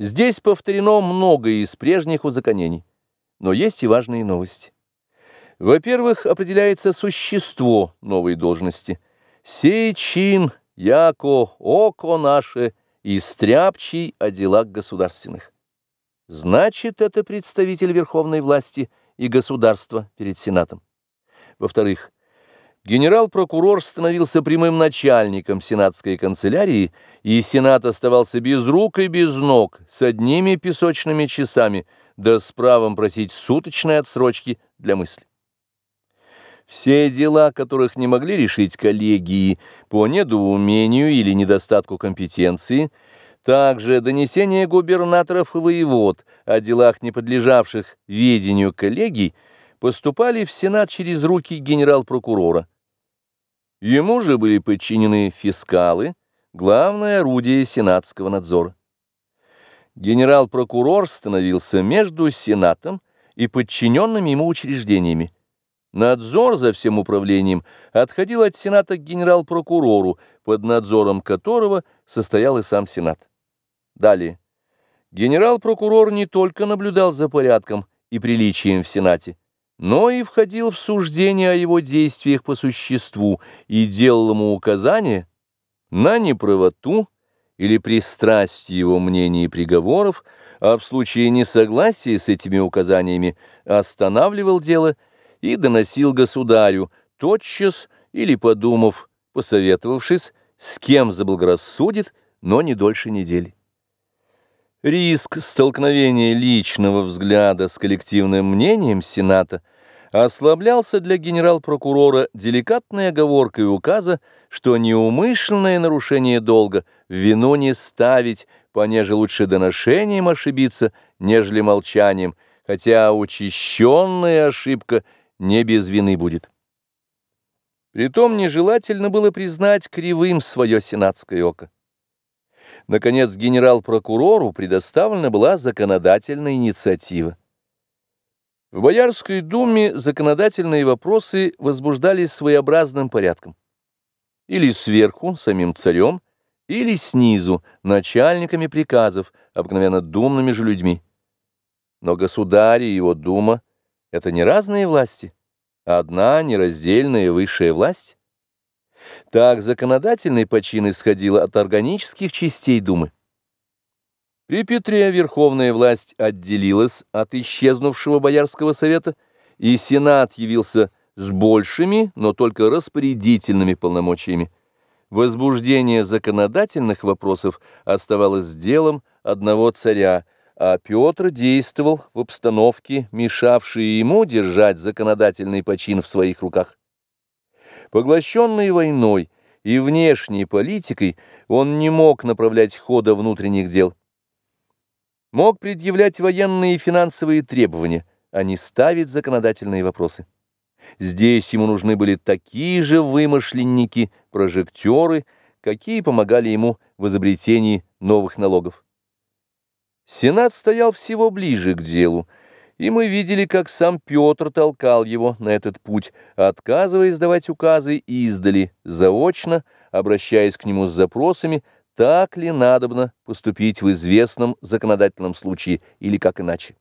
Здесь повторено многое из прежних узаконений, но есть и важные новости. Во-первых, определяется существо новой должности. «Сей чин, яко око наше, и стряпчий о делах государственных». Значит, это представитель верховной власти и государства перед Сенатом. Во-вторых, генерал-прокурор становился прямым начальником сенатской канцелярии, и Сенат оставался без рук и без ног, с одними песочными часами, да с правом просить суточной отсрочки для мысли. Все дела, которых не могли решить коллегии по недоумению или недостатку компетенции, также донесения губернаторов и воевод о делах, не подлежавших ведению коллегий, поступали в Сенат через руки генерал-прокурора. Ему же были подчинены фискалы, главное орудие сенатского надзора. Генерал-прокурор становился между Сенатом и подчиненными ему учреждениями. Надзор за всем управлением отходил от Сената к генерал-прокурору, под надзором которого состоял и сам Сенат. Далее. Генерал-прокурор не только наблюдал за порядком и приличием в Сенате, но и входил в суждение о его действиях по существу и делал ему указания на неправоту или пристрастие его мнений и приговоров, а в случае несогласия с этими указаниями останавливал дело и доносил государю, тотчас или подумав, посоветовавшись, с кем заблагорассудит, но не дольше недели. Риск столкновения личного взгляда с коллективным мнением Сената ослаблялся для генерал-прокурора деликатной оговоркой указа, что неумышленное нарушение долга вину не ставить, понеже лучше доношением ошибиться, нежели молчанием, хотя учащенная ошибка – не без вины будет. Притом нежелательно было признать кривым свое сенатское око. Наконец, генерал-прокурору предоставлена была законодательная инициатива. В Боярской думе законодательные вопросы возбуждались своеобразным порядком. Или сверху, самим царем, или снизу, начальниками приказов, обыкновенно думными же людьми. Но государь и его дума это не разные власти, а одна нераздельная высшая власть. Так законодательный почин исходил от органических частей Думы. При Петре верховная власть отделилась от исчезнувшего Боярского совета, и Сенат явился с большими, но только распорядительными полномочиями. Возбуждение законодательных вопросов оставалось делом одного царя – а Петр действовал в обстановке, мешавшей ему держать законодательный почин в своих руках. Поглощенный войной и внешней политикой, он не мог направлять хода внутренних дел. Мог предъявлять военные и финансовые требования, а не ставить законодательные вопросы. Здесь ему нужны были такие же вымышленники, прожектеры, какие помогали ему в изобретении новых налогов. Сенат стоял всего ближе к делу, и мы видели, как сам Петр толкал его на этот путь, отказываясь давать указы издали, заочно, обращаясь к нему с запросами, так ли надобно поступить в известном законодательном случае или как иначе.